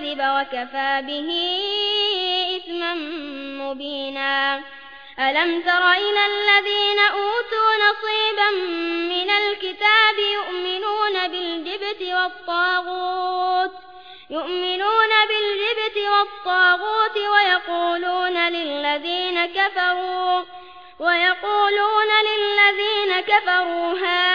الكذب وكفى به إثما مبينا. ألم تر إلى الذين أوتوا نصيبا من الكتاب يؤمنون بالجبت والطاغوت يؤمنون بالجبت والطاغوت ويقولون للذين كفروا ويقولون للذين كفروا هؤلاء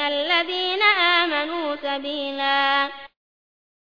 الذين آمنوا سبيلا